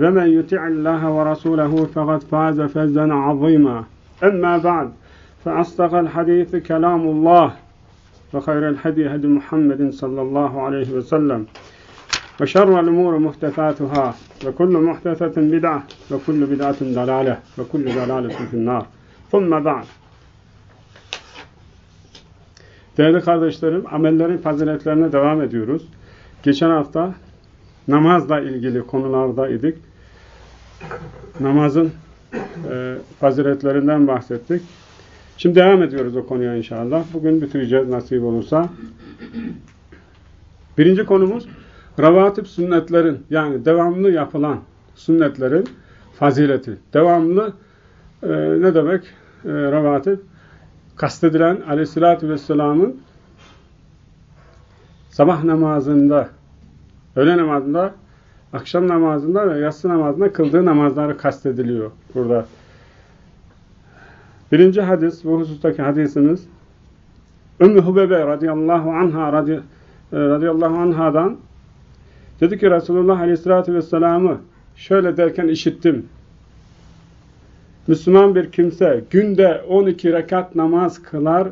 ومن يطع الله ورسوله فقد فاز فوزا عظيما. أما بعد فأصدق الحديث كلام الله وخير الهدي هدي محمد صلى الله عليه وسلم وشر الأمور محدثاتها وكل محدثة بدعة وكل بدعة ضلالة وكل ضلالة في النار. ثم بعد. Değerli kardeşlerim, amellerin faziletlerine devam ediyoruz. Geçen hafta namazla ilgili konularda idik. Namazın e, faziletlerinden bahsettik. Şimdi devam ediyoruz o konuya inşallah. Bugün bitireceğiz nasip olursa. Birinci konumuz ravatip sünnetlerin yani devamlı yapılan sünnetlerin fazileti. Devamlı e, ne demek e, ravatip? Kastedilen aleyhissalatü vesselamın sabah namazında, öğle namazında, akşam namazında ve yatsı namazında kıldığı namazları kastediliyor burada. Birinci hadis, bu husustaki hadisimiz Ümmü Hubebe radıyallahu anha radı, e, radıyallahu anhadan dedi ki Resulullah aleyhissalatü vesselam'ı şöyle derken işittim. Müslüman bir kimse günde 12 rekat namaz kılar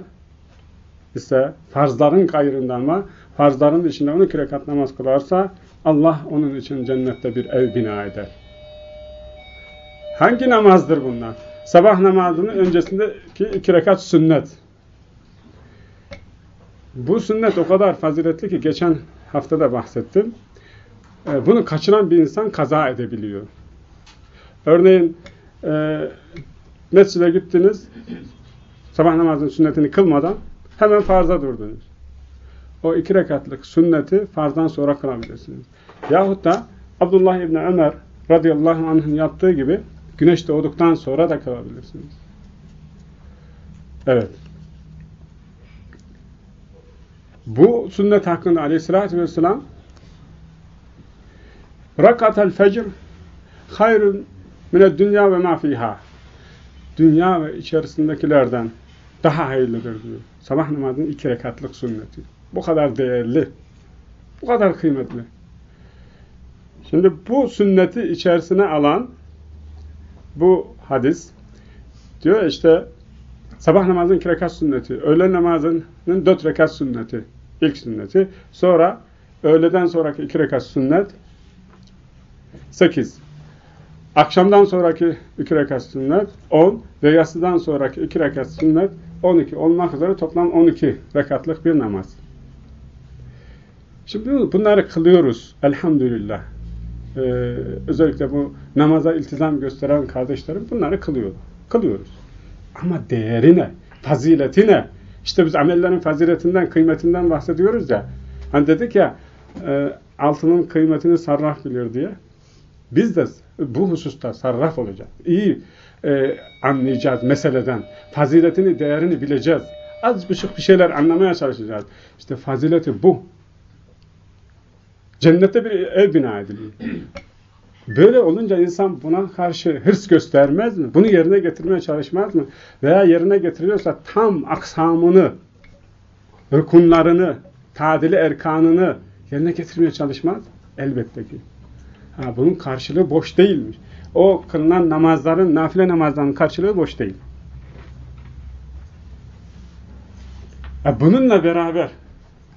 ise farzların gayrından ama farzların dışında 12 rekat namaz kılarsa Allah onun için cennette bir ev bina eder. Hangi namazdır bunlar? Sabah namazının öncesindeki iki rekat sünnet. Bu sünnet o kadar faziletli ki geçen hafta da bahsettim. Bunu kaçıran bir insan kaza edebiliyor. Örneğin e, mescide gittiniz, sabah namazının sünnetini kılmadan hemen farza durdunuz. O iki rekatlık sünneti farzdan sonra kılabilirsiniz. Yahut da Abdullah İbni Ömer radıyallahu anh'ın yaptığı gibi güneş doğduktan sonra da kılabilirsiniz. Evet. Bu sünnet hakkında aleyhissalatü vesselam Rakatel fecr hayrun mine dünya ve ma fiha. Dünya ve içerisindekilerden daha hayırlıdır diyor. Sabah namazının iki rekatlık sünneti. Bu kadar değerli. Bu kadar kıymetli. Şimdi bu sünneti içerisine alan bu hadis diyor işte sabah namazının iki rekat sünneti, öğlen namazının dört rekat sünneti, ilk sünneti. Sonra öğleden sonraki iki rekat sünnet sekiz. Akşamdan sonraki iki rekat sünnet 10 ve yatsıdan sonraki iki rekat sünnet 12 olmak üzere toplam 12 rekatlık bir namaz. Şimdi bunları kılıyoruz elhamdülillah. Ee, özellikle bu namaza iltizam gösteren kardeşlerim bunları kılıyor. Kılıyoruz. Ama değeri ne? Fazileti ne? İşte biz amellerin faziletinden, kıymetinden bahsediyoruz ya. Hani dedik ya e, altının kıymetini sarraf bilir diye. Biz de bu hususta sarraf olacağız. İyi e, anlayacağız meseleden. Faziletini, değerini bileceğiz. Az buçuk bir şeyler anlamaya çalışacağız. İşte fazileti bu. Cennette bir ev bina ediliyor. Böyle olunca insan buna karşı hırs göstermez mi? Bunu yerine getirmeye çalışmaz mı? Veya yerine getiriyorsa tam aksamını, rükunlarını, tadili erkanını yerine getirmeye çalışmaz. Elbette ki. Ha, bunun karşılığı boş değilmiş. O kılınan namazların, nafile namazların karşılığı boş değil. Ha, bununla beraber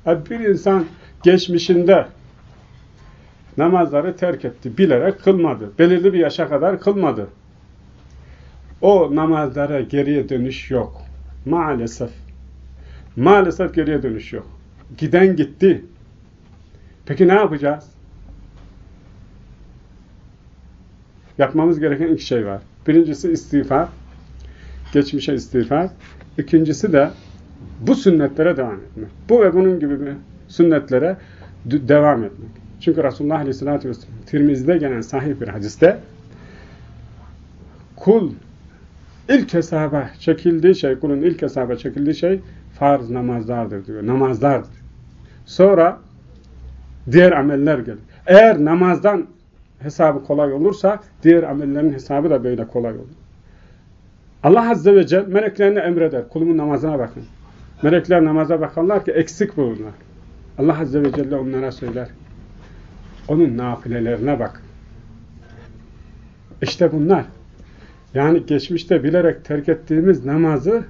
ha, bir insan geçmişinde namazları terk etti. Bilerek kılmadı. Belirli bir yaşa kadar kılmadı. o namazlara geriye dönüş yok. Maalesef. Maalesef geriye dönüş yok. Giden gitti. Peki ne yapacağız? Yapmamız gereken iki şey var. Birincisi istiğfar. Geçmişe istiğfar. İkincisi de bu sünnetlere devam etmek. Bu ve bunun gibi sünnetlere devam etmek. Çünkü Resulullah Aleyhisselatü Vesselam Tirmizi'de gelen sahih bir hadiste kul ilk hesaba çekildiği şey, kulun ilk hesaba çekildiği şey farz namazlardır diyor. Namazlardır. Sonra diğer ameller gelir. Eğer namazdan hesabı kolay olursa diğer amellerin hesabı da böyle kolay olur. Allah Azze ve Celle meleklerine emreder. Kulumun namazına bakın. Melekler namaza bakarlar ki eksik bulunlar. Allah Azze ve Celle onlara söyler. Onun nafilelerine bak. İşte bunlar. Yani geçmişte bilerek terk ettiğimiz namazı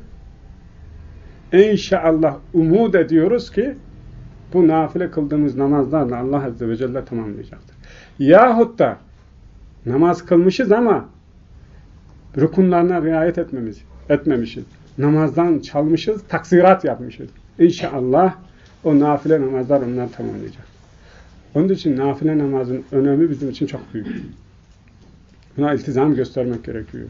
inşallah umut ediyoruz ki bu nafile kıldığımız namazlarla Allah Azze ve Celle tamamlayacaktır. Yahut da namaz kılmışız ama rukunlarına riayet etmemiz, etmemişiz. Namazdan çalmışız, taksirat yapmışız. İnşallah o nafile namazlar onlar tamamlayacak. Onun için nafile namazın önemi bizim için çok büyük. Buna iltizam göstermek gerekiyor.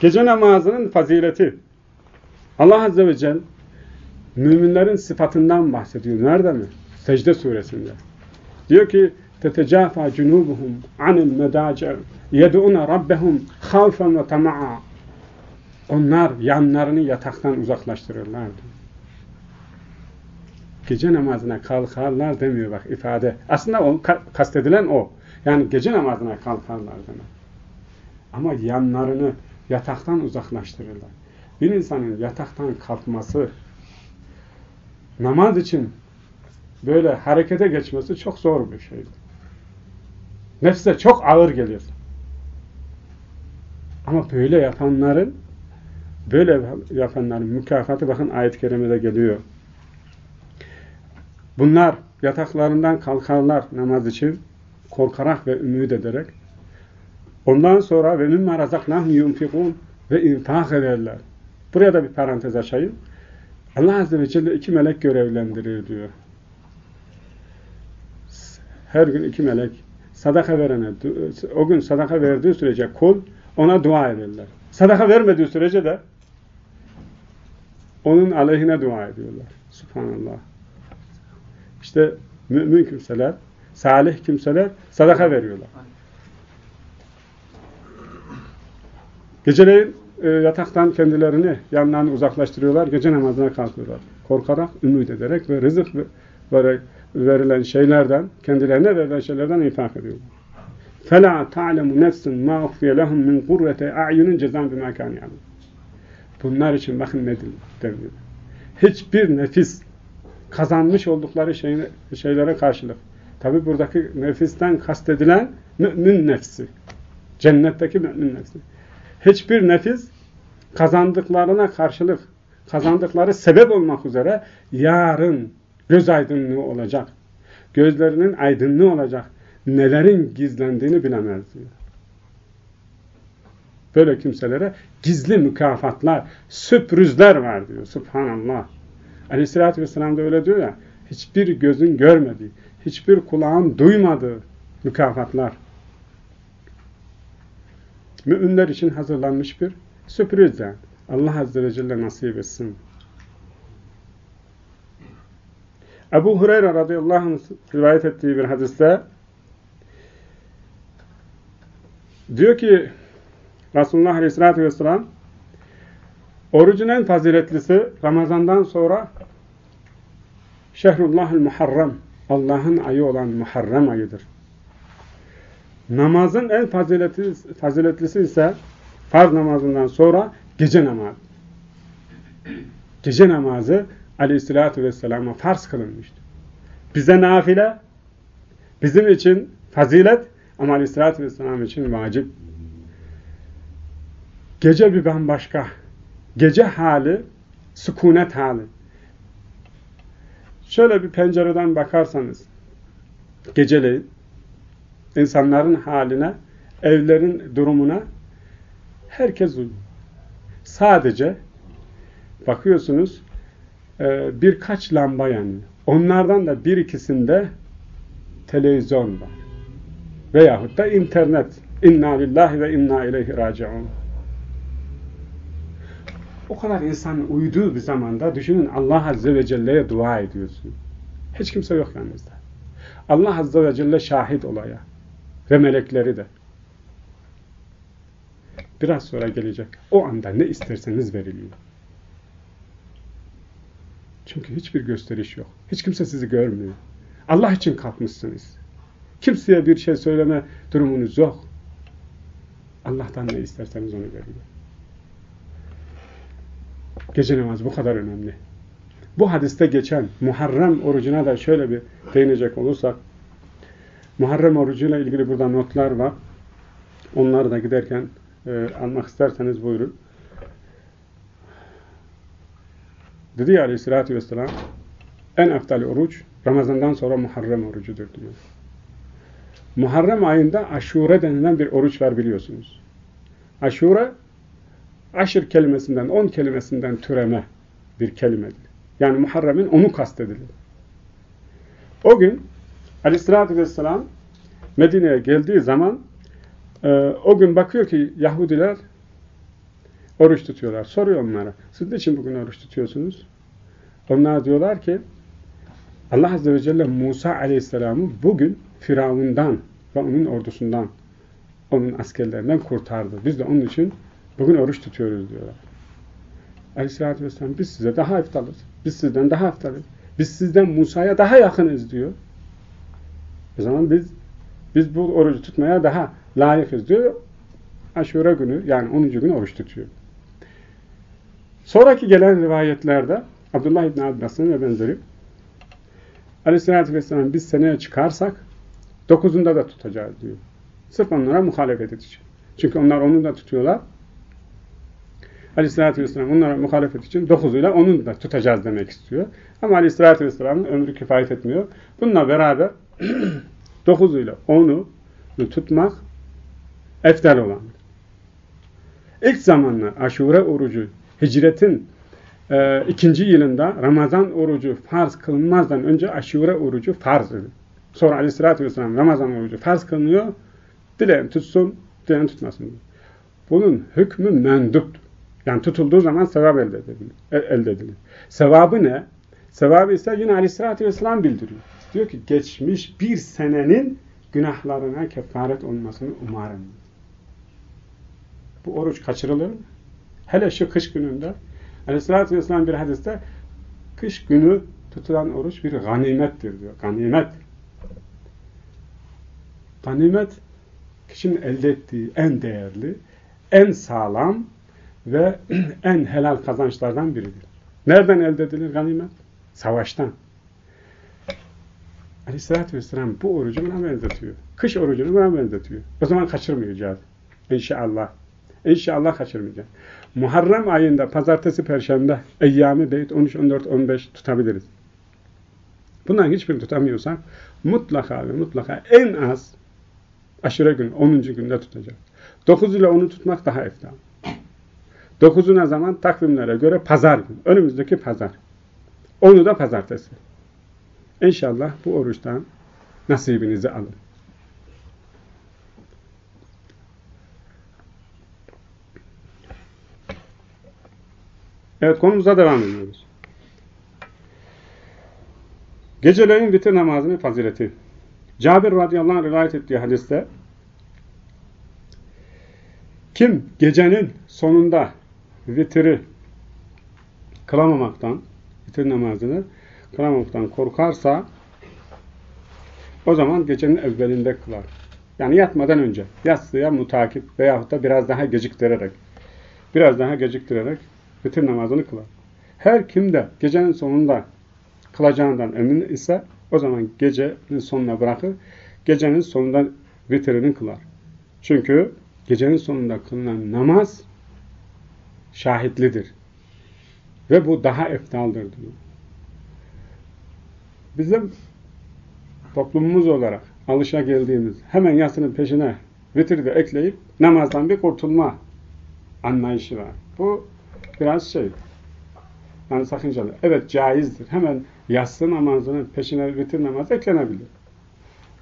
Gece namazının fazileti. Allah Azze ve Celle müminlerin sıfatından bahsediyor. Nerede mi? Secde suresinde. Diyor ki تَتَجَافَى جُنُوبُهُمْ عَنِ الْمَدَاجِعِ يَدُعُونَ رَبَّهُمْ خَوْفًا وَتَمَعًا onlar yanlarını yataktan uzaklaştırırlar diyor. Gece namazına kalkarlar demiyor bak ifade. Aslında o, kastedilen o. Yani gece namazına kalkarlar demek. Ama yanlarını yataktan uzaklaştırırlar. Bir insanın yataktan kalkması namaz için böyle harekete geçmesi çok zor bir şeydir. Nefse çok ağır gelir. Ama böyle yapanların böyle yapanların mükafatı bakın ayet-i kerimede geliyor. Bunlar yataklarından kalkarlar namaz için korkarak ve ümit ederek. Ondan sonra ve mimma razaknahum yunfikun ve infak ederler. Buraya da bir parantez açayım. Allah Azze ve Celle iki melek görevlendirir diyor. Her gün iki melek sadaka verene, o gün sadaka verdiği sürece kul ona dua ederler. Sadaka vermediği sürece de onun aleyhine dua ediyorlar. Subhanallah. İşte mümin kimseler, salih kimseler sadaka veriyorlar. Geceleyin e, yataktan kendilerini yanlarını uzaklaştırıyorlar. Gece namazına kalkıyorlar. Korkarak, ümit ederek ve rızık ve verilen şeylerden, kendilerine verilen şeylerden infak ediyorlar. فَلَا تَعْلَمُ نَفْسٍ مَا اُخْفِيَ لَهُمْ مِنْ قُرَّةِ اَعْيُنٍ cezan بِمَا كَانِ يَعْلَمُ Bunlar için bakın ne deniyor. Hiçbir nefis kazanmış oldukları şeyine, şeylere karşılık. Tabi buradaki nefisten kastedilen mümin nefsi. Cennetteki mümin nefsi. Hiçbir nefis kazandıklarına karşılık, kazandıkları sebep olmak üzere yarın göz aydınlığı olacak. Gözlerinin aydınlığı olacak. Nelerin gizlendiğini bilemez diyor. Böyle kimselere gizli mükafatlar, sürprizler var diyor. Subhanallah. Aleyhissalatü vesselam da öyle diyor ya, hiçbir gözün görmediği, hiçbir kulağın duymadığı mükafatlar. Müminler için hazırlanmış bir sürpriz yani. Allah Azze ve Celle nasip etsin. Ebu Hureyre radıyallahu anh rivayet ettiği bir hadiste diyor ki Resulullah aleyhissalatü vesselam orucun en faziletlisi Ramazan'dan sonra Şehrullahül Muharrem Allah'ın ayı olan Muharrem ayıdır. Namazın en faziletli, faziletlisi ise farz namazından sonra gece namazı. Gece namazı aleyhissalatü vesselama farz kılınmıştı. Bize nafile, bizim için fazilet ama aleyhissalatü vesselam için vacip. Gece bir bambaşka. Gece hali, sükunet hali. Şöyle bir pencereden bakarsanız, geceleyin insanların haline, evlerin durumuna herkes uyuyor. Sadece bakıyorsunuz e, birkaç lamba yanıyor. Onlardan da bir ikisinde televizyon var. Veyahut da internet. İnna lillahi ve inna ileyhi raciun. O kadar insanın uyuduğu bir zamanda düşünün Allah Azze ve Celle'ye dua ediyorsun. Hiç kimse yok yanınızda. Allah Azze ve Celle şahit olaya. Ve melekleri de. Biraz sonra gelecek. O anda ne isterseniz veriliyor. Çünkü hiçbir gösteriş yok. Hiç kimse sizi görmüyor. Allah için kalkmışsınız. Kimseye bir şey söyleme durumunuz yok. Allah'tan ne isterseniz onu veriyor. Gece namazı bu kadar önemli. Bu hadiste geçen Muharrem orucuna da şöyle bir değinecek olursak Muharrem orucuyla ilgili burada notlar var. Onları da giderken e, almak isterseniz buyurun. Dedi ya aleyhissalatü vesselam en eftali oruç Ramazan'dan sonra Muharrem orucudur diyor. Muharrem ayında aşure denilen bir oruç var biliyorsunuz. Aşure aşır kelimesinden, on kelimesinden türeme bir kelimedir. Yani Muharrem'in onu kastedilir. O gün aleyhissalatü vesselam Medine'ye geldiği zaman e, o gün bakıyor ki Yahudiler oruç tutuyorlar. Soruyor onlara. Siz ne için bugün oruç tutuyorsunuz? Onlar diyorlar ki Allah Azze ve Celle Musa Aleyhisselam'ı bugün Firavundan ve onun ordusundan, onun askerlerinden kurtardı. Biz de onun için bugün oruç tutuyoruz diyorlar. Aleyhisselatü Vesselam biz size daha iftalız. Biz sizden daha iftalız. Biz sizden Musa'ya daha yakınız diyor. O zaman biz biz bu orucu tutmaya daha layıkız diyor. Aşure günü yani 10. gün oruç tutuyor. Sonraki gelen rivayetlerde Abdullah İbni Abbas'ın ve benzeri Aleyhisselatü Vesselam biz seneye çıkarsak dokuzunda da tutacağız diyor. Sırf onlara muhalefet için. Çünkü onlar onu da tutuyorlar. Aleyhisselatü Vesselam onlara muhalefet için dokuzuyla onu da tutacağız demek istiyor. Ama Aleyhisselatü Vesselam'ın ömrü kifayet etmiyor. Bununla beraber dokuzuyla onu tutmak eftal olan. İlk zamanlar aşure orucu hicretin e, ikinci yılında Ramazan orucu farz kılınmazdan önce aşure orucu farzdı. Sonra aleyhissalatü vesselam Ramazan orucu farz kılınıyor. Dileyen tutsun, dileyen tutmasın. Bunun hükmü menduptur. Yani tutulduğu zaman sevap elde edilir. E, elde edilir. Sevabı ne? Sevabı ise yine aleyhissalatü vesselam bildiriyor. Diyor ki geçmiş bir senenin günahlarına kefaret olmasını umarım. Bu oruç kaçırılır mı? Hele şu kış gününde Aleyhisselatü Vesselam bir hadiste kış günü tutulan oruç bir ganimettir diyor. Ganimet. Ganimet kişinin elde ettiği en değerli, en sağlam ve en helal kazançlardan biridir. Nereden elde edilir ganimet? Savaştan. Aleyhisselatü Vesselam bu orucu buna benzetiyor. Kış orucunu buna benzetiyor. O zaman kaçırmayacağız. İnşallah. İnşallah kaçırmayacağız. Muharrem ayında pazartesi, perşembe, eyyami beyt 13, 14, 15 tutabiliriz. Bundan hiçbirini tutamıyorsak mutlaka ve mutlaka en az aşure gün 10. günde tutacak. 9 ile onu tutmak daha eftal. 9'una zaman takvimlere göre pazar gün. Önümüzdeki pazar. Onu da pazartesi. İnşallah bu oruçtan nasibinizi alın. Evet konumuza devam ediyoruz. Geceleyin vitir namazının fazileti. Cabir radıyallahu anh rivayet ettiği hadiste kim gecenin sonunda vitiri kılamamaktan, vitir namazını kılamamaktan korkarsa o zaman gecenin evvelinde kılar. Yani yatmadan önce yatsıya mutakip veyahut da biraz daha geciktirerek biraz daha geciktirerek vitir namazını kılar. Her kimde gecenin sonunda kılacağından emin ise o zaman gecenin sonuna bırakır. Gecenin sonunda vitirini kılar. Çünkü gecenin sonunda kılınan namaz şahitlidir. Ve bu daha eftaldir diyor. Bizim toplumumuz olarak alışa geldiğimiz hemen yasının peşine vitir de ekleyip namazdan bir kurtulma anlayışı var. Bu biraz şey yani sakıncalı. Evet caizdir. Hemen yatsı namazının peşine vitir namazı eklenebilir.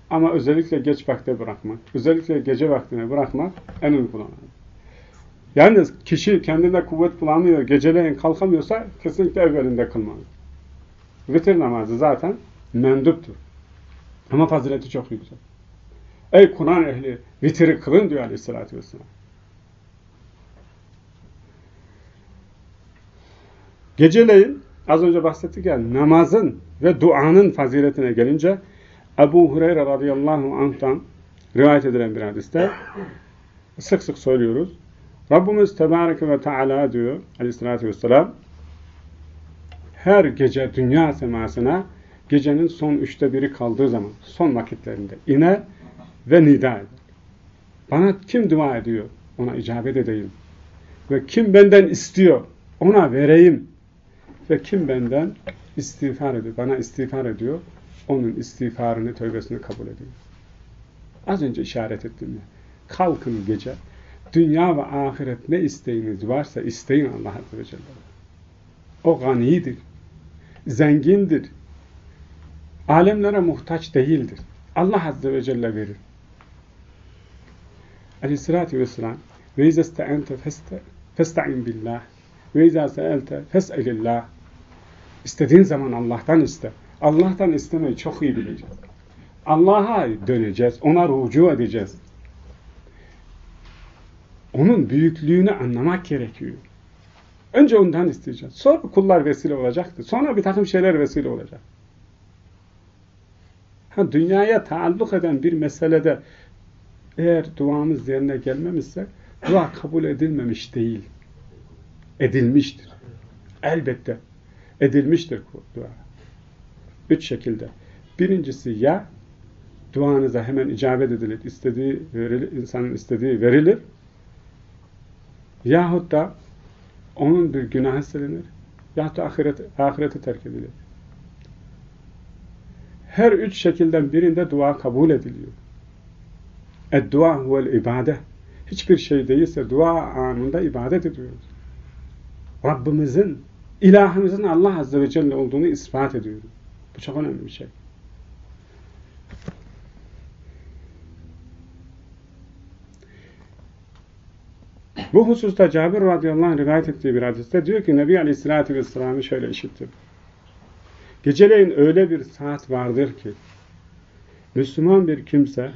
Ama özellikle geç vakte bırakmak, özellikle gece vaktine bırakmak en uygun Yalnız kişi kendinde kuvvet bulamıyor, geceleyin kalkamıyorsa kesinlikle evvelinde kılmalı. Vitir namazı zaten menduptur. Ama fazileti çok yüksek. Ey Kur'an ehli vitiri kılın diyor aleyhissalatü vesselam. Geceleyin az önce bahsettik ya namazın ve duanın faziletine gelince Ebu Hureyre radıyallahu anh'tan rivayet edilen bir hadiste sık sık söylüyoruz. Rabbimiz Tebareke ve Teala diyor aleyhissalatü vesselam her gece dünya semasına gecenin son üçte biri kaldığı zaman son vakitlerinde iner ve nida eder. Bana kim dua ediyor? Ona icabet edeyim. Ve kim benden istiyor? Ona vereyim. Ve kim benden istiğfar ediyor? Bana istiğfar ediyor. Onun istiğfarını, tövbesini kabul ediyor. Az önce işaret ettim ya. Kalkın gece. Dünya ve ahiret ne isteğiniz varsa isteyin Allah Azze ve Celle. O ganidir. Zengindir. Alemlere muhtaç değildir. Allah Azze ve Celle verir. Aleyhissalatü vesselam ve izâ ste'ente festa'in billah ve izâ se'elte fes'elillah İstediğin zaman Allah'tan iste. Allah'tan istemeyi çok iyi bileceğiz. Allah'a döneceğiz. Ona rucu edeceğiz. Onun büyüklüğünü anlamak gerekiyor. Önce ondan isteyeceğiz. Sonra kullar vesile olacaktır. Sonra bir takım şeyler vesile olacak. Ha, dünyaya taalluk eden bir meselede eğer duamız yerine gelmemişse dua kabul edilmemiş değil. Edilmiştir. Elbette edilmiştir dua. Üç şekilde. Birincisi ya duanıza hemen icabet edilir, istediği verilir, insanın istediği verilir. Yahut da onun bir günahı silinir. Yahut da ahiret, ahireti terk edilir. Her üç şekilden birinde dua kabul ediliyor. Ed-dua huvel ibade. Hiçbir şey değilse dua anında ibadet ediyoruz. Rabbimizin, ilahımızın Allah Azze ve Celle olduğunu ispat ediyoruz. Bu çok önemli bir şey. Bu hususta Cabir radıyallahu anh rivayet ettiği bir hadiste diyor ki Nebi aleyhissalatü vesselam'ı şöyle işittim. Geceleyin öyle bir saat vardır ki Müslüman bir kimse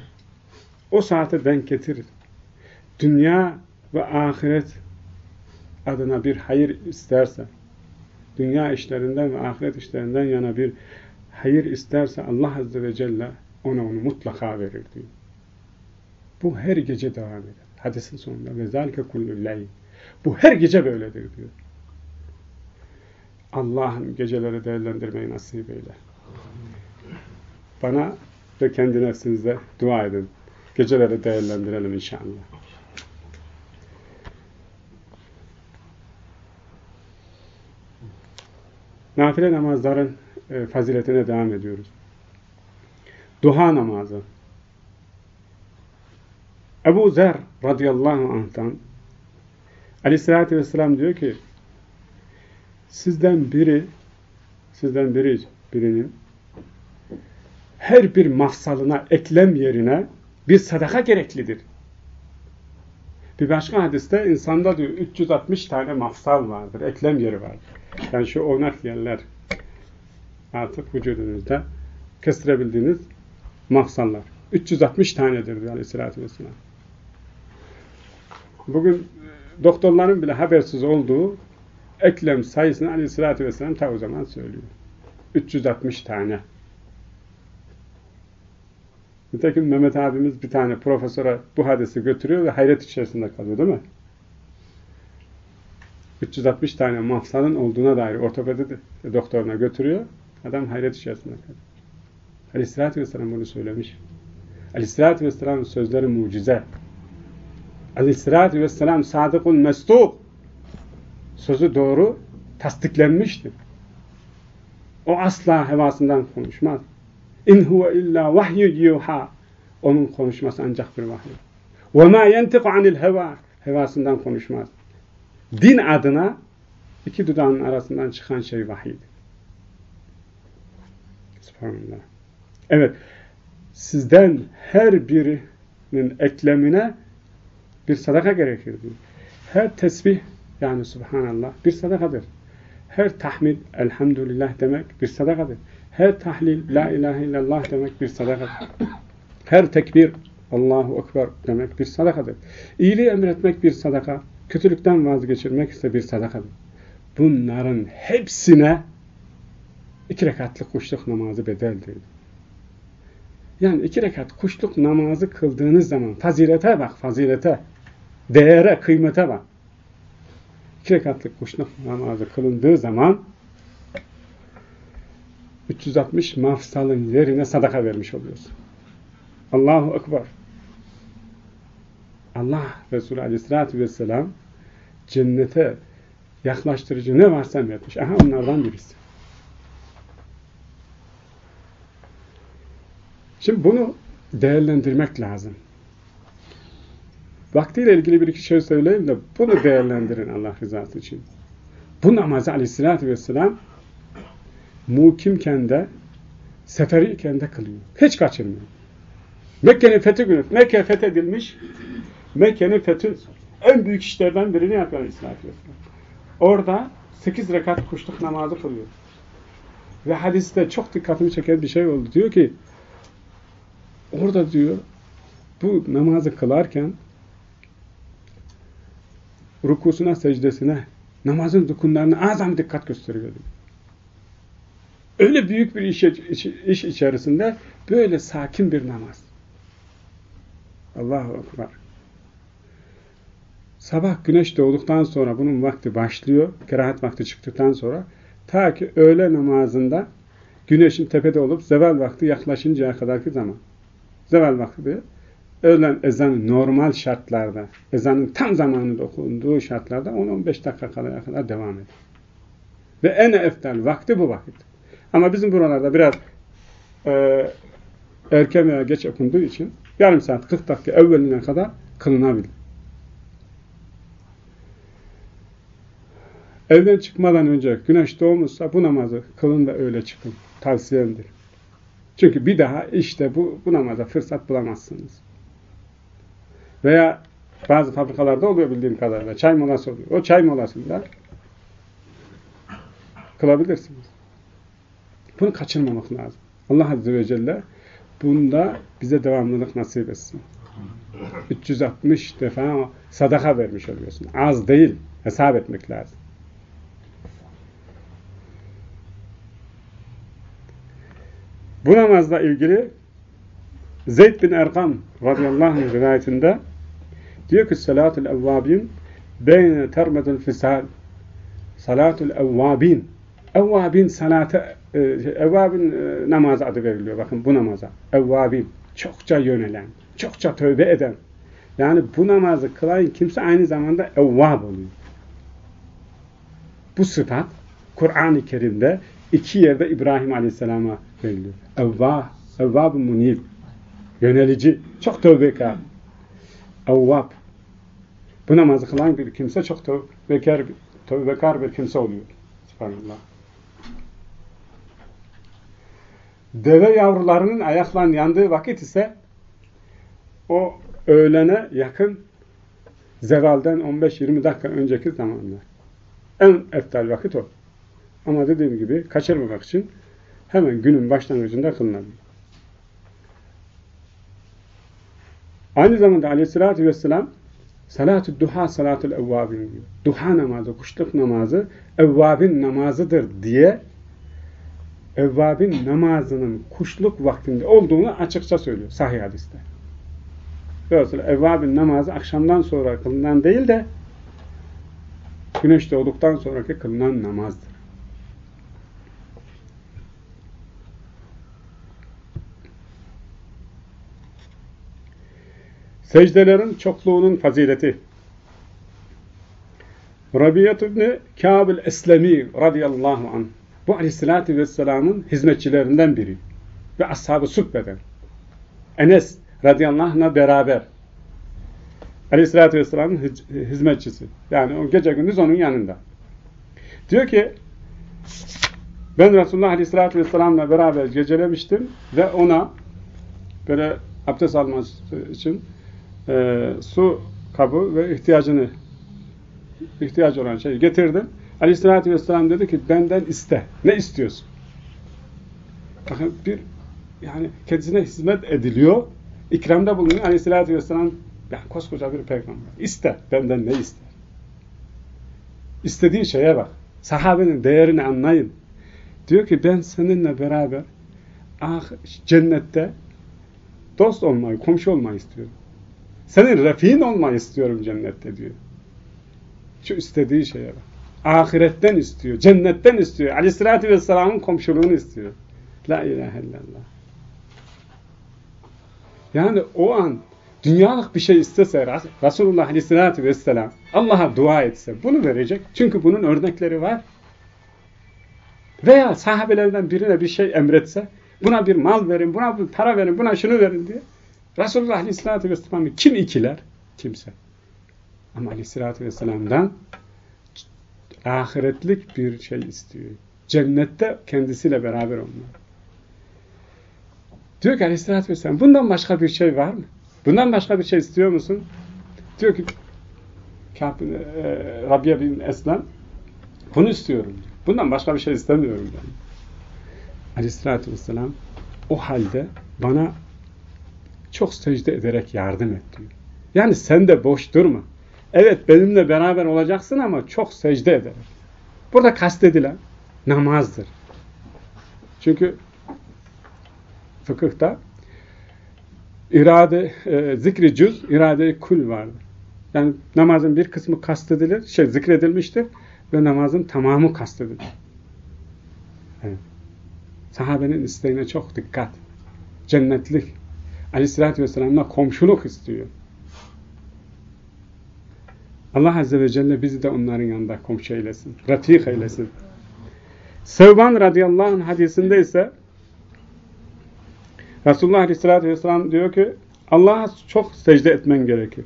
o saate denk getirir. Dünya ve ahiret adına bir hayır isterse, dünya işlerinden ve ahiret işlerinden yana bir hayır isterse Allah Azze ve Celle ona onu mutlaka verir diyor. Bu her gece devam eder. Hadisin sonunda. Ve zâlike kullü'l Bu her gece böyledir diyor. Allah'ın geceleri değerlendirmeyi nasip eyle. Bana ve kendi nefsinizde dua edin. Geceleri değerlendirelim inşallah. Nafile namazların e, faziletine devam ediyoruz. Duha namazı. Ebu Zer radıyallahu anh'tan aleyhissalatü vesselam diyor ki sizden biri sizden biri birinin her bir mafsalına eklem yerine bir sadaka gereklidir. Bir başka hadiste insanda diyor 360 tane mafsal vardır, eklem yeri vardır. Yani şu onak yerler artık vücudunuzda kestirebildiğiniz mafsallar. 360 tanedir diyor aleyhissalatü vesselam. Bugün e, doktorların bile habersiz olduğu eklem sayısını aleyhissalatü vesselam ta o zaman söylüyor. 360 tane. Nitekim Mehmet abimiz bir tane profesöre bu hadisi götürüyor ve hayret içerisinde kalıyor değil mi? 360 tane mafsalın olduğuna dair ortopedi doktoruna götürüyor. Adam hayret içerisinde kalıyor. Aleyhissalatü vesselam bunu söylemiş. Aleyhissalatü vesselamın sözleri mucize. Aleyhissalatü vesselam sadıkul mestuk. Sözü doğru, tasdiklenmiştir. O asla hevasından konuşmaz. İn huve illa vahyu yuha. Onun konuşması ancak bir vahiy. Ve ma yentiqu anil heva. Hevasından konuşmaz. Din adına iki dudağın arasından çıkan şey vahiydi. Subhanallah. Evet. Sizden her birinin eklemine bir sadaka gerekir diyor. Her tesbih yani subhanallah bir sadakadır. Her tahmid elhamdülillah demek bir sadakadır. Her tahlil la ilahe illallah demek bir sadakadır. Her tekbir Allahu Ekber demek bir sadakadır. İyiliği emretmek bir sadaka. Kötülükten vazgeçirmek ise bir sadakadır. Bunların hepsine iki rekatlık kuşluk namazı bedeldir. Yani iki rekat kuşluk namazı kıldığınız zaman fazilete bak, fazilete, değere, kıymete bak. İki rekatlık kuşluk namazı kılındığı zaman 360 mafsalın yerine sadaka vermiş oluyorsun. Allahu Ekber. Allah Resulü Aleyhisselatü Vesselam cennete yaklaştırıcı ne varsa emretmiş. Aha onlardan birisi. Şimdi bunu değerlendirmek lazım. Vaktiyle ilgili bir iki şey söyleyeyim de bunu değerlendirin Allah rızası için. Bu namazı aleyhissalatü vesselam mukimken de seferiyken de kılıyor. Hiç kaçırmıyor. Mekke'nin fethi günü. Mekke fethedilmiş. Mekke'nin fethi en büyük işlerden birini yapıyor aleyhissalatü vesselam. Orada sekiz rekat kuşluk namazı kılıyor. Ve hadiste çok dikkatimi çeken bir şey oldu. Diyor ki orada diyor bu namazı kılarken rukusuna, secdesine, namazın rukunlarına azam dikkat gösteriyor. Öyle büyük bir iş, iş, iş içerisinde böyle sakin bir namaz. Allahu Ekber. Sabah güneş doğduktan sonra bunun vakti başlıyor. Kerahat vakti çıktıktan sonra ta ki öğle namazında güneşin tepede olup zeval vakti yaklaşıncaya kadarki zaman. Zeval vakti öğlen ezanı normal şartlarda, ezanın tam zamanında okunduğu şartlarda 10-15 dakika kadar, kadar devam ediyor. Ve en eftal vakti bu vakit. Ama bizim buralarda biraz e, erken veya geç okunduğu için yarım saat 40 dakika evveline kadar kılınabilir. Evden çıkmadan önce güneş doğmuşsa bu namazı kılın ve öyle çıkın. Tavsiyemdir. Çünkü bir daha işte bu, bu namaza fırsat bulamazsınız. Veya bazı fabrikalarda oluyor bildiğim kadarıyla. Çay molası oluyor. O çay molasında kılabilirsiniz. Bunu kaçırmamak lazım. Allah Azze ve Celle bunda bize devamlılık nasip etsin. 360 defa sadaka vermiş oluyorsun. Az değil. Hesap etmek lazım. Bu namazla ilgili Zeyd bin Erkam radıyallahu anh rivayetinde diyor ki salatul evvabin beyne termedül fisal. Salatul evvabin evvabin salatı e, evvabin e, adı veriliyor. Bakın bu namaza. Evvabin çokça yönelen çokça tövbe eden. Yani bu namazı kılan kimse aynı zamanda evvab oluyor. Bu sıfat Kur'an-ı Kerim'de iki yerde İbrahim Aleyhisselam'a veriliyor. Evvah, evvab-ı munib. Yönelici, çok tövbekar. Evvab. Bu namazı kılan bir kimse çok tövbekar, tövbekar bir kimse oluyor. Subhanallah. Deve yavrularının ayaklarının yandığı vakit ise o öğlene yakın zevalden 15-20 dakika önceki zamanlar. En eftal vakit o. Ama dediğim gibi kaçırmamak için hemen günün başlangıcında kılınabilir. Aynı zamanda aleyhissalatü vesselam salatü duha salatul evvabin diyor. Duha namazı, kuşluk namazı evvabin namazıdır diye evvabin namazının kuşluk vaktinde olduğunu açıkça söylüyor sahih hadiste. Dolayısıyla evvabin namazı akşamdan sonra kılınan değil de güneş doğduktan sonraki kılınan namazdır. Secdelerin çokluğunun fazileti. Rabiyat İbni Kâb-ül Eslemi radıyallahu anh bu aleyhissalatü vesselamın hizmetçilerinden biri. ve ashab-ı subbeden. Enes radıyallahu anh'la beraber Aleyhisselatü Vesselam'ın hizmetçisi. Yani o gece gündüz onun yanında. Diyor ki ben Resulullah Aleyhisselatü Vesselam'la beraber gecelemiştim ve ona böyle abdest alması için e, su kabı ve ihtiyacını ihtiyacı olan şeyi getirdim. Aleyhisselatü Vesselam dedi ki benden iste. Ne istiyorsun? Bakın bir yani kendisine hizmet ediliyor. İkramda bulunuyor. Aleyhisselatü Vesselam yani koskoca bir peygamber. İste. Benden ne ister? İstediği şeye bak. Sahabenin değerini anlayın. Diyor ki ben seninle beraber ah, cennette dost olmayı, komşu olmayı istiyorum. Senin refiğin olmayı istiyorum cennette diyor. Şu istediği şeye bak. Ahiretten istiyor, cennetten istiyor. Aleyhissalatü vesselamın komşuluğunu istiyor. La ilahe illallah. Yani o an dünyalık bir şey istese Resulullah Aleyhisselatü Vesselam Allah'a dua etse bunu verecek. Çünkü bunun örnekleri var. Veya sahabelerden birine bir şey emretse buna bir mal verin, buna bir para verin, buna şunu verin diye. Resulullah Aleyhisselatü Vesselam'ı kim ikiler? Kimse. Ama Aleyhisselatü Vesselam'dan ahiretlik bir şey istiyor. Cennette kendisiyle beraber olmak. Diyor ki Aleyhisselatü Vesselam bundan başka bir şey var mı? Bundan başka bir şey istiyor musun? Diyor ki Kâb, e, Rabia bin Eslam bunu istiyorum. Bundan başka bir şey istemiyorum. Yani. Aleyhisselatü Vesselam o halde bana çok secde ederek yardım et diyor. Yani sen de boş durma. Evet benimle beraber olacaksın ama çok secde ederek. Burada kastedilen namazdır. Çünkü fıkıhta irade, e, zikri cüz, irade kul vardır. Yani namazın bir kısmı kastedilir, şey zikredilmiştir ve namazın tamamı kastedilir. Evet. Sahabenin isteğine çok dikkat. Cennetlik. Aleyhissalatü vesselam'la komşuluk istiyor. Allah Azze ve Celle bizi de onların yanında komşu eylesin. Ratik eylesin. Sevban radıyallahu anh hadisinde ise Resulullah Aleyhisselatü Vesselam diyor ki Allah'a çok secde etmen gerekir.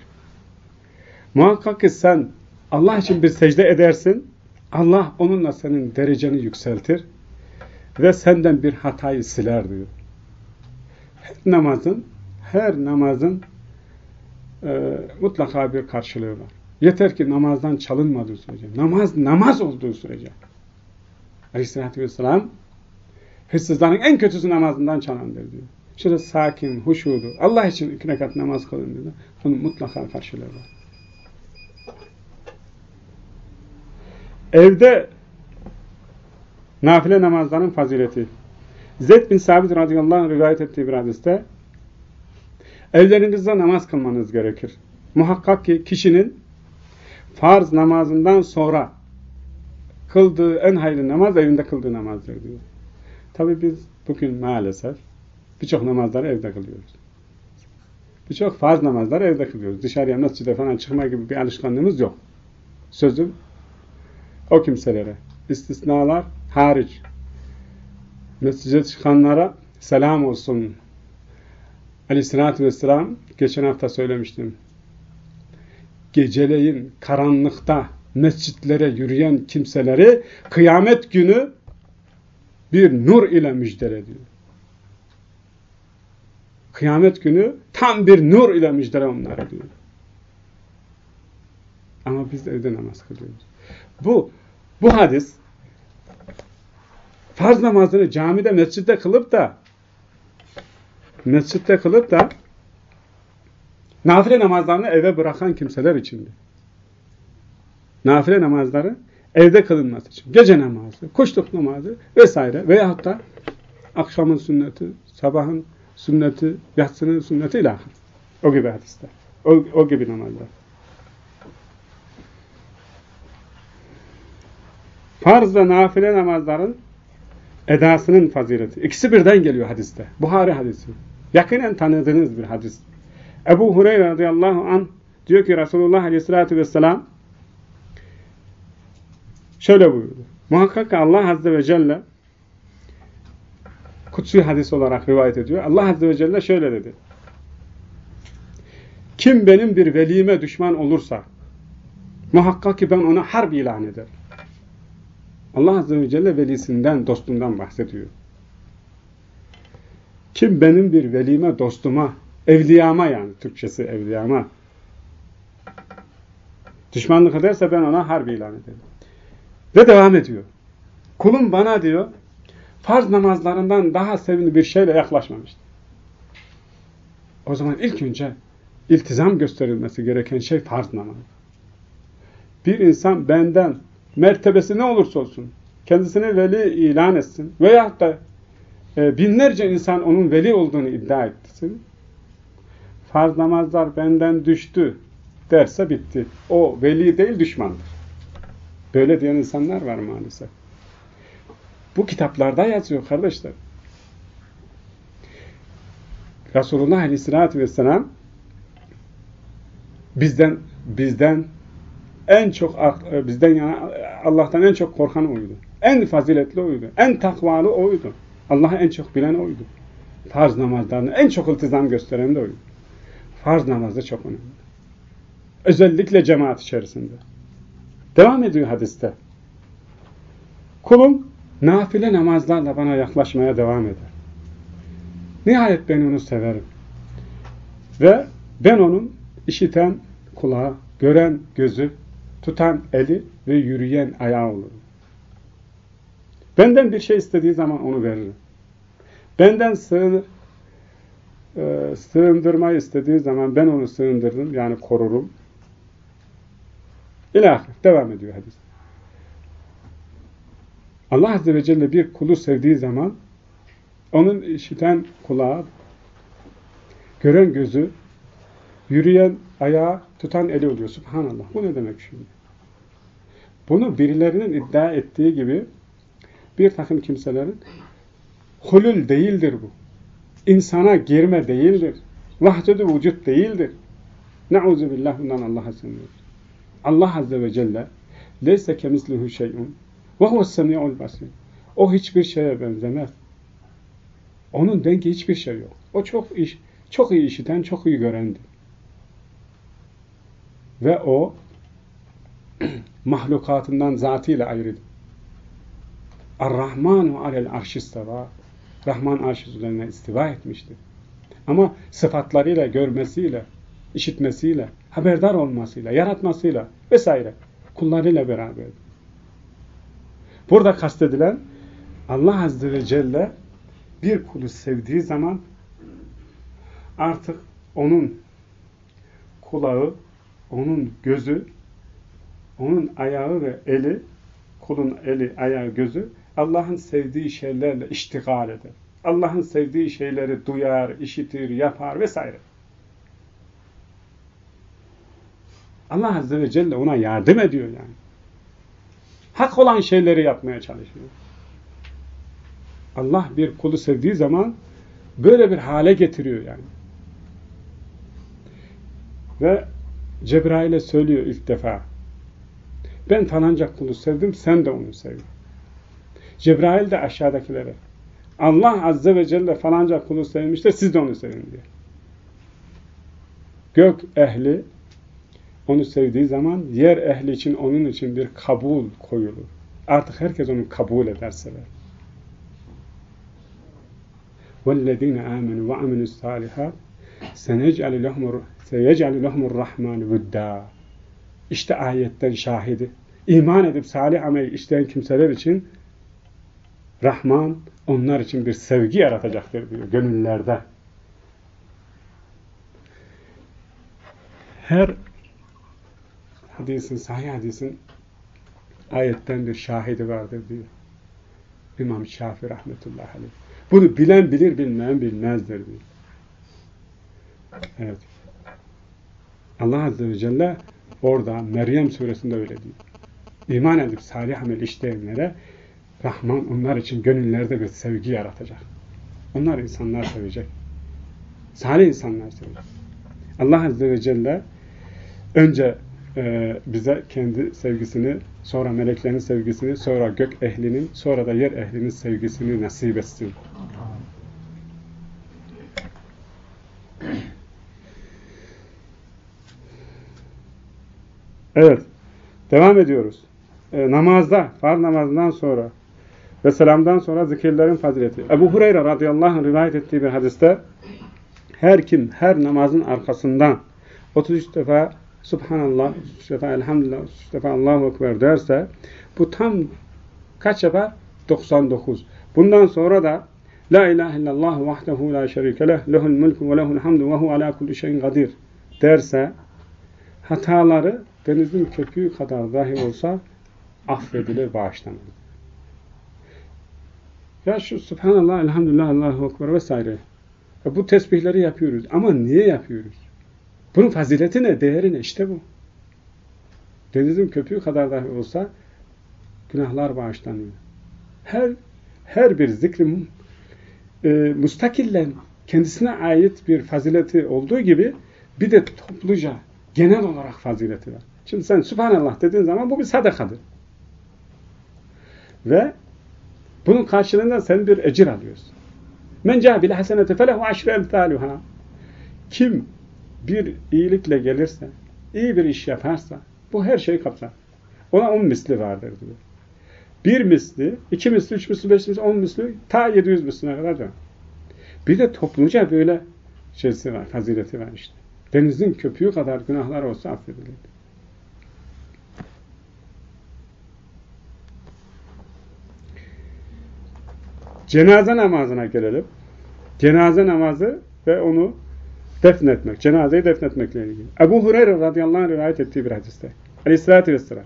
Muhakkak ki sen Allah için bir secde edersin. Allah onunla senin dereceni yükseltir ve senden bir hatayı siler diyor. Namazın her namazın e, mutlaka bir karşılığı var. Yeter ki namazdan çalınmadığı sürece, namaz namaz olduğu sürece. Aleyhisselatü Vesselam hırsızların en kötüsü namazından çalandır diyor. Şöyle sakin, huşudu. Allah için iki rekat namaz kılın dedi. Bunun mutlaka karşılığı var. Evde nafile namazların fazileti. Zeyd bin Sabit radıyallahu anh rivayet ettiği bir hadiste evlerinizde namaz kılmanız gerekir. Muhakkak ki kişinin farz namazından sonra kıldığı en hayırlı namaz evinde kıldığı namazdır diyor. Tabi biz bugün maalesef Birçok namazları evde kılıyoruz. Birçok farz namazları evde kılıyoruz. Dışarıya mescide falan çıkma gibi bir alışkanlığımız yok. Sözüm o kimselere. istisnalar hariç. Mescide çıkanlara selam olsun. Aleyhissalatü vesselam geçen hafta söylemiştim. Geceleyin karanlıkta mescitlere yürüyen kimseleri kıyamet günü bir nur ile müjdele ediyor. Kıyamet günü tam bir nur ile müjdele onlara diyor. Ama biz evde namaz kılıyoruz. Bu, bu hadis farz namazını camide, mescitte kılıp da mescitte kılıp da nafile namazlarını eve bırakan kimseler içindi. Nafile namazları evde kılınması için. Gece namazı, kuşluk namazı vesaire veyahut da akşamın sünneti, sabahın sünneti, yatsının sünneti ilahir. O gibi hadisler. O, o gibi namazlar. Farz ve nafile namazların edasının fazileti. İkisi birden geliyor hadiste. Buhari hadisi. Yakinen tanıdığınız bir hadis. Ebu Hureyre radıyallahu an diyor ki Resulullah aleyhissalatü vesselam şöyle buyurdu. Muhakkak Allah azze ve celle kutsi hadis olarak rivayet ediyor. Allah Azze ve Celle şöyle dedi. Kim benim bir velime düşman olursa muhakkak ki ben ona harp ilan ederim. Allah Azze ve Celle velisinden, dostundan bahsediyor. Kim benim bir velime, dostuma, evliyama yani Türkçesi evliyama düşmanlık ederse ben ona harp ilan ederim. Ve devam ediyor. Kulum bana diyor farz namazlarından daha sevimli bir şeyle yaklaşmamıştır. O zaman ilk önce iltizam gösterilmesi gereken şey farz namaz. Bir insan benden mertebesi ne olursa olsun kendisini veli ilan etsin veyahut da e, binlerce insan onun veli olduğunu iddia etsin. Farz namazlar benden düştü derse bitti. O veli değil düşmandır. Böyle diyen insanlar var maalesef. Bu kitaplarda yazıyor kardeşler. Resulullah Aleyhisselatü Vesselam bizden bizden en çok e, bizden yana Allah'tan en çok korkan oydu. En faziletli oydu. En takvalı oydu. Allah'ı en çok bilen oydu. Farz namazlarını en çok iltizam gösteren de oydu. Farz namazı çok önemli. Özellikle cemaat içerisinde. Devam ediyor hadiste. Kulum nafile namazlarla bana yaklaşmaya devam eder. Nihayet ben onu severim. Ve ben onun işiten kulağı, gören gözü, tutan eli ve yürüyen ayağı olurum. Benden bir şey istediği zaman onu veririm. Benden sığın, e, sığındırmayı istediği zaman ben onu sığındırırım, yani korurum. İlahir. Devam ediyor hadis. Allah Azze ve Celle bir kulu sevdiği zaman onun işiten kulağı, gören gözü, yürüyen ayağı, tutan eli oluyor. Subhanallah. Bu ne demek şimdi? Bunu birilerinin iddia ettiği gibi bir takım kimselerin hulül değildir bu. İnsana girme değildir. Vahdedi vücut değildir. Ne'uzu billah bundan Allah'a sığınıyoruz. Allah Azze ve Celle leyse kemislihu şey'un ve huves basir. O hiçbir şeye benzemez. Onun dengi hiçbir şey yok. O çok iş, çok iyi işiten, çok iyi görendir. Ve o mahlukatından zatıyla ayrıdır. Ar-Rahmanu alel arşistava. Rahman arş üzerine istiva etmiştir. Ama sıfatlarıyla, görmesiyle, işitmesiyle, haberdar olmasıyla, yaratmasıyla vesaire kullarıyla beraber. Burada kastedilen Allah Azze ve Celle bir kulu sevdiği zaman artık onun kulağı, onun gözü, onun ayağı ve eli, kulun eli, ayağı, gözü Allah'ın sevdiği şeylerle iştigal eder. Allah'ın sevdiği şeyleri duyar, işitir, yapar vesaire. Allah Azze ve Celle ona yardım ediyor yani. Hak olan şeyleri yapmaya çalışıyor. Allah bir kulu sevdiği zaman böyle bir hale getiriyor yani. Ve Cebrail'e söylüyor ilk defa. Ben falanca kulu sevdim, sen de onu sevdin. Cebrail de aşağıdakilere. Allah Azze ve Celle falanca kulu sevmiştir, siz de onu sevin diyor. Gök ehli onu sevdiği zaman yer ehli için onun için bir kabul koyulur. Artık herkes onu kabul eder sever. وَالَّذ۪ينَ آمَنُوا وَعَمِلُوا الصَّالِحَاتِ Seyecalü lehumur rahman vudda. İşte ayetten şahidi. İman edip salih amel işleyen kimseler için Rahman onlar için bir sevgi yaratacaktır diyor gönüllerde. Her hadisin, sahih hadisin ayetten bir şahidi vardır diyor. İmam Şafi rahmetullahi aleyh. Bunu bilen bilir, bilmeyen bilmezdir diyor. Evet. Allah Azze ve Celle orada Meryem suresinde öyle diyor. İman edip salih amel işleyenlere Rahman onlar için gönüllerde bir sevgi yaratacak. Onlar insanlar sevecek. Salih insanlar sevecek. Allah Azze ve Celle önce e, bize kendi sevgisini, sonra meleklerin sevgisini, sonra gök ehlinin, sonra da yer ehlinin sevgisini nasip etsin. Evet. Devam ediyoruz. E, namazda, farz namazından sonra ve selamdan sonra zikirlerin fazileti. Ebu Hureyre radıyallahu anh rivayet ettiği bir hadiste her kim her namazın arkasından 33 defa Subhanallah, 33 defa Elhamdülillah, 33 defa Allahu Ekber derse bu tam kaç yapar? 99. Bundan sonra da La ilahe illallah vahdehu la şerike leh, lehul mulku ve lehul hamdu ve hu ala kulli şeyin kadir derse hataları denizin köpüğü kadar dahi olsa affedilir, bağışlanır. Ya şu Subhanallah, Elhamdülillah, Allahu Ekber vesaire. Ya bu tesbihleri yapıyoruz. Ama niye yapıyoruz? Bunun fazileti ne, değeri ne? İşte bu. Denizin köpüğü kadar dahi olsa günahlar bağışlanıyor. Her her bir zikrin e, mustakillen kendisine ait bir fazileti olduğu gibi bir de topluca genel olarak fazileti var. Şimdi sen Subhanallah dediğin zaman bu bir sadakadır. Ve bunun karşılığında sen bir ecir alıyorsun. Men cabil hasenete felehu aşre emthaluha. Kim bir iyilikle gelirse, iyi bir iş yaparsa bu her şeyi kapsar. Ona on misli vardır diyor. Bir misli, iki misli, üç misli, beş misli, on misli, ta yedi yüz misline kadar diyor. Bir de topluca böyle şeysi var, fazileti var işte. Denizin köpüğü kadar günahlar olsa affedilir. Cenaze namazına gelelim. Cenaze namazı ve onu defnetmek. Cenazeyi defnetmekle ilgili. Ebu Hureyre radıyallahu anh rivayet ettiği bir hadiste. Aleyhissalatü vesselam.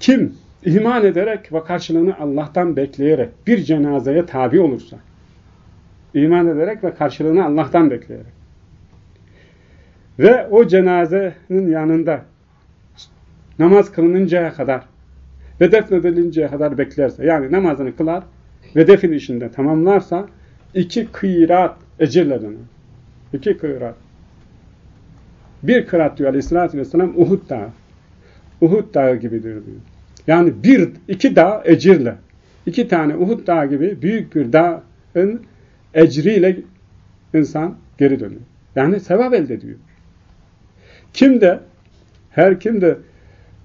Kim iman ederek ve karşılığını Allah'tan bekleyerek bir cenazeye tabi olursa, iman ederek ve karşılığını Allah'tan bekleyerek ve o cenazenin yanında namaz kılınıncaya kadar ve defnedilinceye kadar beklerse, yani namazını kılar ve defin işinde tamamlarsa iki kıyrat ecirle döner. İki kıyrat. Bir kırat diyor aleyhissalatü vesselam Uhud dağı. Uhud dağı gibidir diyor. Yani bir, iki dağ ecirle. iki tane Uhud dağı gibi büyük bir dağın ecriyle insan geri dönüyor. Yani sevap elde ediyor. Kim de her kim de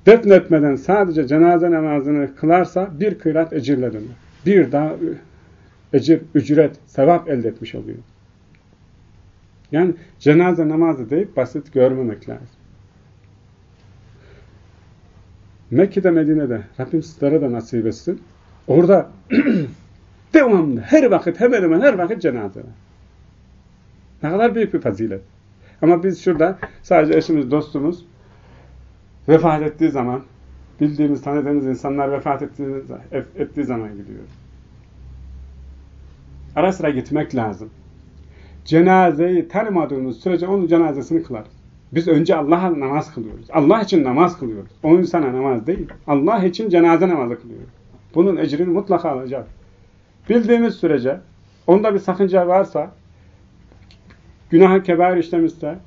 defnetmeden sadece cenaze namazını kılarsa bir kıyrat ecirle dönüyor. Bir daha ecir, ücret, sevap elde etmiş oluyor. Yani cenaze namazı deyip basit görmemek lazım. Mekke'de, Medine'de Rabbim sizlere de nasip etsin. Orada devamlı her vakit hemen hemen her vakit cenaze var. Ne kadar büyük bir fazilet. Ama biz şurada sadece eşimiz, dostumuz vefat ettiği zaman bildiğimiz, tanıdığımız insanlar vefat ettiği, ettiği zaman gidiyoruz. Ara sıra gitmek lazım. Cenazeyi tanımadığımız sürece onun cenazesini kılarız. Biz önce Allah'a namaz kılıyoruz. Allah için namaz kılıyoruz. O insana namaz değil. Allah için cenaze namazı kılıyoruz. Bunun ecrini mutlaka alacak. Bildiğimiz sürece onda bir sakınca varsa günah-ı kebair işlemişse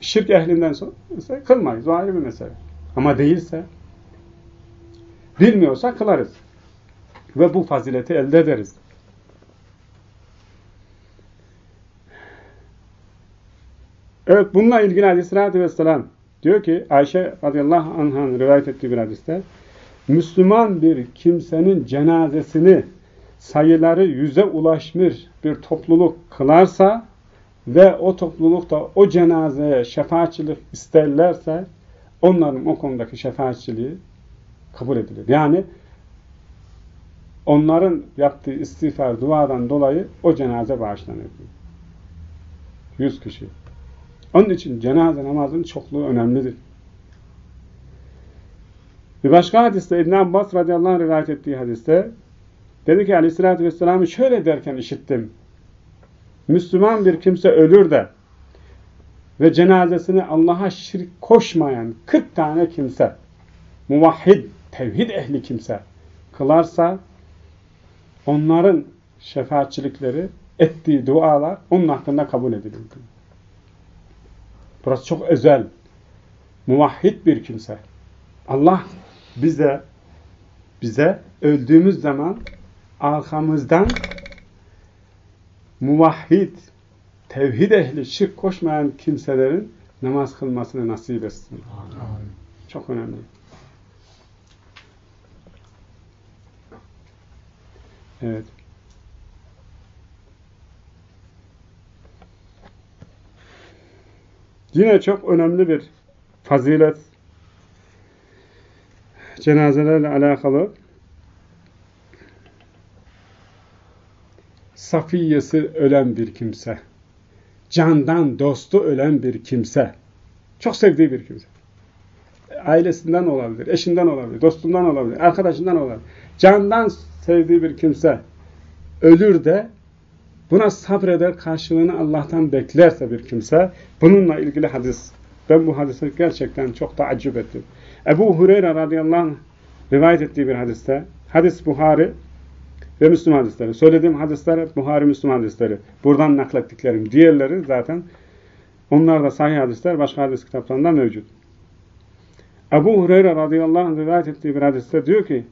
şirk ehlinden sonra kılmayız. O ayrı bir mesele. Ama değilse bilmiyorsa kılarız. Ve bu fazileti elde ederiz. Evet bununla ilgili aleyhissalatü vesselam diyor ki Ayşe radıyallahu anh'ın rivayet ettiği bir hadiste Müslüman bir kimsenin cenazesini sayıları yüze ulaşmış bir topluluk kılarsa ve o toplulukta o cenazeye şefaatçilik isterlerse onların o konudaki şefaatçiliği kabul edilir. Yani onların yaptığı istiğfar duadan dolayı o cenaze bağışlanır. Yüz kişi. Onun için cenaze namazının çokluğu önemlidir. Bir başka hadiste İbn Abbas radıyallahu anh rivayet ettiği hadiste dedi ki aleyhissalatü vesselam'ı şöyle derken işittim. Müslüman bir kimse ölür de ve cenazesini Allah'a şirk koşmayan 40 tane kimse muvahhid, tevhid ehli kimse kılarsa onların şefaatçilikleri ettiği dualar onun hakkında kabul edilir. Burası çok özel. Muvahhid bir kimse. Allah bize bize öldüğümüz zaman arkamızdan muvahhid, tevhid ehli, şirk koşmayan kimselerin namaz kılmasını nasip etsin. Amin. Çok önemli. Evet. Yine çok önemli bir fazilet cenazelerle alakalı safiyesi ölen bir kimse, candan dostu ölen bir kimse, çok sevdiği bir kimse. Ailesinden olabilir, eşinden olabilir, dostundan olabilir, arkadaşından olabilir. Candan sevdiği bir kimse ölür de buna sabreder, karşılığını Allah'tan beklerse bir kimse, bununla ilgili hadis. Ben bu hadise gerçekten çok taaccüp ettim. Ebu Hureyre radıyallahu anh rivayet ettiği bir hadiste, hadis Buhari ve Müslüm hadisleri. Söylediğim hadisler hep Buhari, Müslüm hadisleri. Buradan naklettiklerim. Diğerleri zaten onlar da sahih hadisler başka hadis kitaplarında mevcut. Ebu Hureyre radıyallahu anh rivayet ettiği bir hadiste diyor ki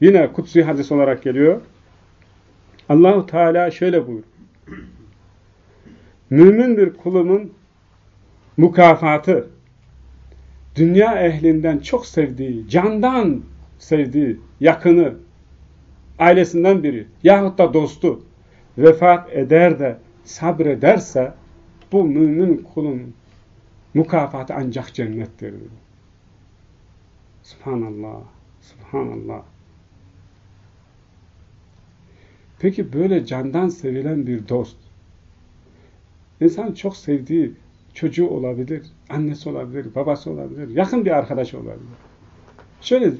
yine kutsi hadis olarak geliyor. Allahu Teala şöyle buyur. Mümin bir kulumun mukafatı dünya ehlinden çok sevdiği, candan sevdiği, yakını, ailesinden biri yahut da dostu vefat eder de sabrederse bu mümin kulun mukafatı ancak cennettir. Subhanallah, subhanallah. Peki böyle candan sevilen bir dost, insan çok sevdiği çocuğu olabilir, annesi olabilir, babası olabilir, yakın bir arkadaşı olabilir. Şöyle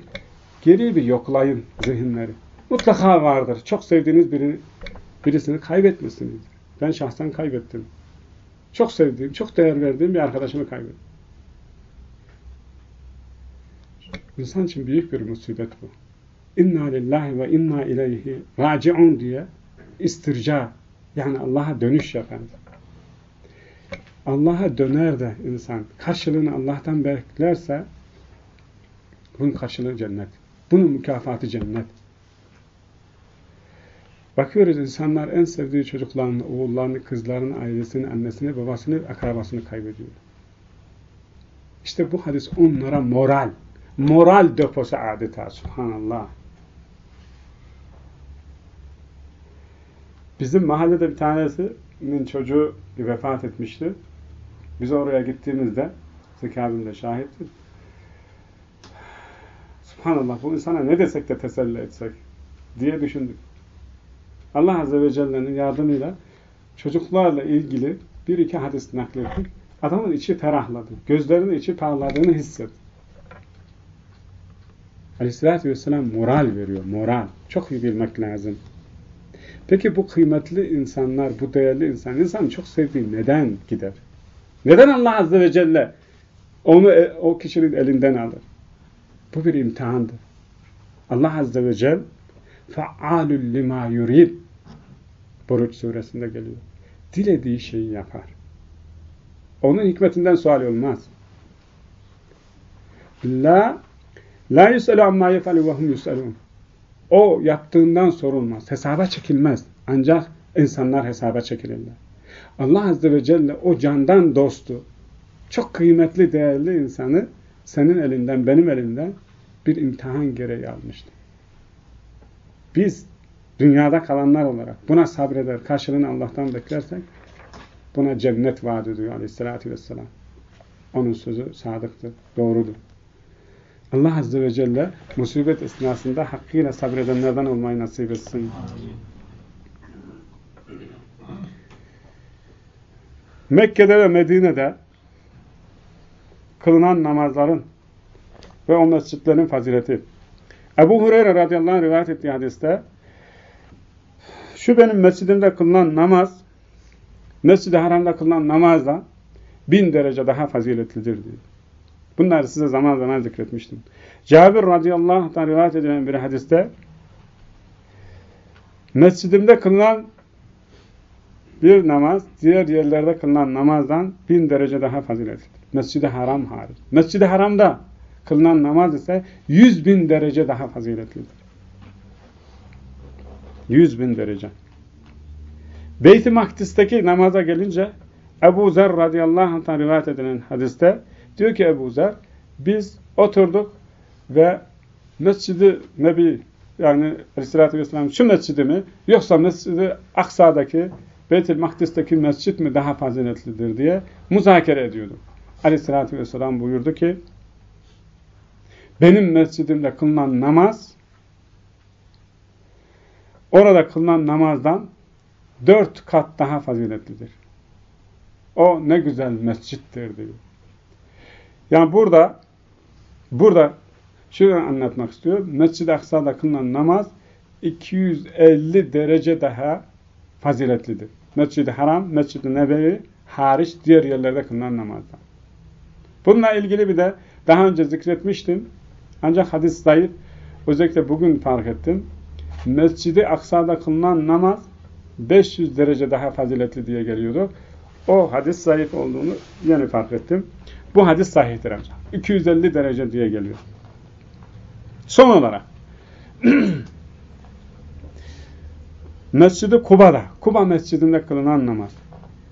geri bir yoklayın zihinleri. Mutlaka vardır. Çok sevdiğiniz birini, birisini kaybetmişsiniz. Ben şahsen kaybettim. Çok sevdiğim, çok değer verdiğim bir arkadaşımı kaybettim. İnsan için büyük bir musibet bu. İnna lillahi ve inna ileyhi raciun diye istirca yani Allah'a dönüş yapar. Allah'a döner de insan karşılığını Allah'tan beklerse bunun karşılığı cennet. Bunun mükafatı cennet. Bakıyoruz insanlar en sevdiği çocuklarını, oğullarını, kızlarını, ailesini, annesini, babasını, akrabasını kaybediyor. İşte bu hadis onlara moral, moral deposu adeta. Subhanallah. Bizim mahallede bir tanesinin çocuğu vefat etmişti. Biz oraya gittiğimizde, Zeki abim de şahittir. Subhanallah bu insana ne desek de teselli etsek diye düşündük. Allah Azze ve Celle'nin yardımıyla çocuklarla ilgili bir iki hadis naklettik. Adamın içi ferahladı. Gözlerinin içi parladığını hissetti. Aleyhisselatü Vesselam moral veriyor. Moral. Çok iyi bilmek lazım. Peki bu kıymetli insanlar, bu değerli insan, insan çok sevdiği neden gider? Neden Allah Azze ve Celle onu e, o kişinin elinden alır? Bu bir imtihandır. Allah Azze ve Celle fa'alul lima yurid Buruç suresinde geliyor. Dilediği şeyi yapar. Onun hikmetinden sual olmaz. La la yus'alu amma yef'alu ve hum yus'alun. O yaptığından sorulmaz. Hesaba çekilmez. Ancak insanlar hesaba çekilirler. Allah Azze ve Celle o candan dostu, çok kıymetli, değerli insanı senin elinden, benim elimden bir imtihan gereği almıştı. Biz dünyada kalanlar olarak buna sabreder, karşılığını Allah'tan beklersek buna cennet vaat ediyor aleyhissalatü vesselam. Onun sözü sadıktır, doğrudur. Allah Azze ve Celle musibet esnasında hakkıyla sabredenlerden olmayı nasip etsin. Mekke'de ve Medine'de kılınan namazların ve o mescitlerin fazileti. Ebu Hureyre radıyallahu anh rivayet ettiği hadiste şu benim mescidimde kılınan namaz Mescid-i Haram'da kılınan namazdan bin derece daha faziletlidir diyor. Bunları size zaman zaman zikretmiştim. Cabir radıyallahu anh'tan rivayet edilen bir hadiste mescidimde kılınan bir namaz diğer yerlerde kılınan namazdan bin derece daha faziletlidir. Mescid-i Haram hariç. Mescid-i Haram'da kılınan namaz ise yüz bin derece daha faziletlidir. Yüz bin derece. Beyt-i Makdis'teki namaza gelince Ebu Zer radıyallahu anh'tan rivayet edilen hadiste diyor ki Ebu Zer biz oturduk ve Mescid-i Nebi yani Aleyhisselatü Vesselam şu mescidi mi yoksa Mescid-i Aksa'daki Beyt-i Makdis'teki mescit mi daha faziletlidir diye muzakere ediyorduk. Aleyhisselatü Vesselam buyurdu ki benim mescidimde kılınan namaz orada kılınan namazdan dört kat daha faziletlidir. O ne güzel mescittir diyor. Yani burada burada şunu anlatmak istiyor. Mescid-i Aksa'da kılınan namaz 250 derece daha faziletlidir. Mescid-i Haram, Mescid-i Nebevi hariç diğer yerlerde kılınan namazdan. Bununla ilgili bir de daha önce zikretmiştim. Ancak hadis zayıf. Özellikle bugün fark ettim. Mescid-i Aksa'da kılınan namaz 500 derece daha faziletli diye geliyordu. O hadis zayıf olduğunu yeni fark ettim. Bu hadis sahihtir ancak. 250 derece diye geliyor. Son olarak Mescid-i Kuba'da, Kuba mescidinde kılınan namaz.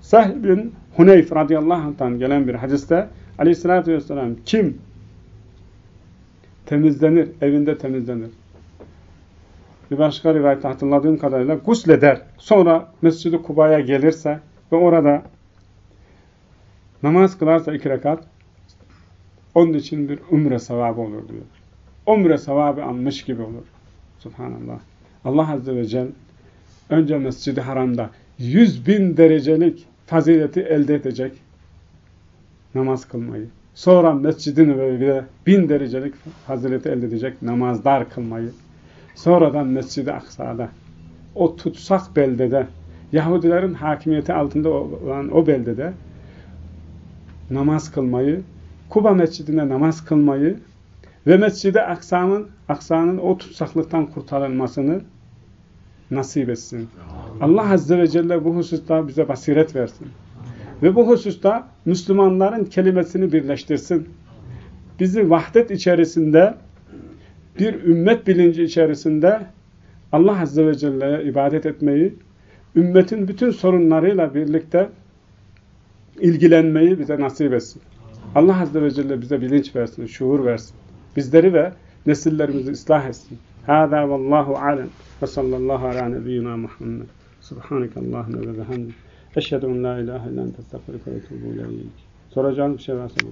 Sahih bin Huneyf radıyallahu anh'tan gelen bir hadiste aleyhissalatü vesselam kim temizlenir, evinde temizlenir. Bir başka rivayette hatırladığım kadarıyla gusleder. Sonra Mescid-i Kuba'ya gelirse ve orada namaz kılarsa iki rekat onun için bir umre sevabı olur diyor. Umre sevabı almış gibi olur. Subhanallah. Allah Azze ve Celle önce Mescid-i Haram'da yüz bin derecelik fazileti elde edecek namaz kılmayı. Sonra Mescid-i Nebevi'de bin derecelik fazileti elde edecek namazlar kılmayı. Sonradan Mescid-i Aksa'da o tutsak beldede Yahudilerin hakimiyeti altında olan o beldede namaz kılmayı, Kuba Mescidinde namaz kılmayı ve Mescid-i Aksa'nın Aksa'nın o tutsaklıktan kurtarılmasını nasip etsin. Allah Azze ve Celle bu hususta bize basiret versin. Ve bu hususta Müslümanların kelimesini birleştirsin. Bizi vahdet içerisinde, bir ümmet bilinci içerisinde Allah Azze ve Celle'ye ibadet etmeyi, ümmetin bütün sorunlarıyla birlikte ilgilenmeyi bize nasip etsin. Allah Azze ve Celle bize bilinç versin, şuur versin. Bizleri ve nesillerimizi ıslah etsin. Hâzâ vallahu alem ve sallallahu ala nebiyyina Muhammed. Subhaneke Allahümme ve bihamdik. Eşhedü en la ilahe illen testağfirüke ve etûbü ileyk. Soracağınız bir şey varsa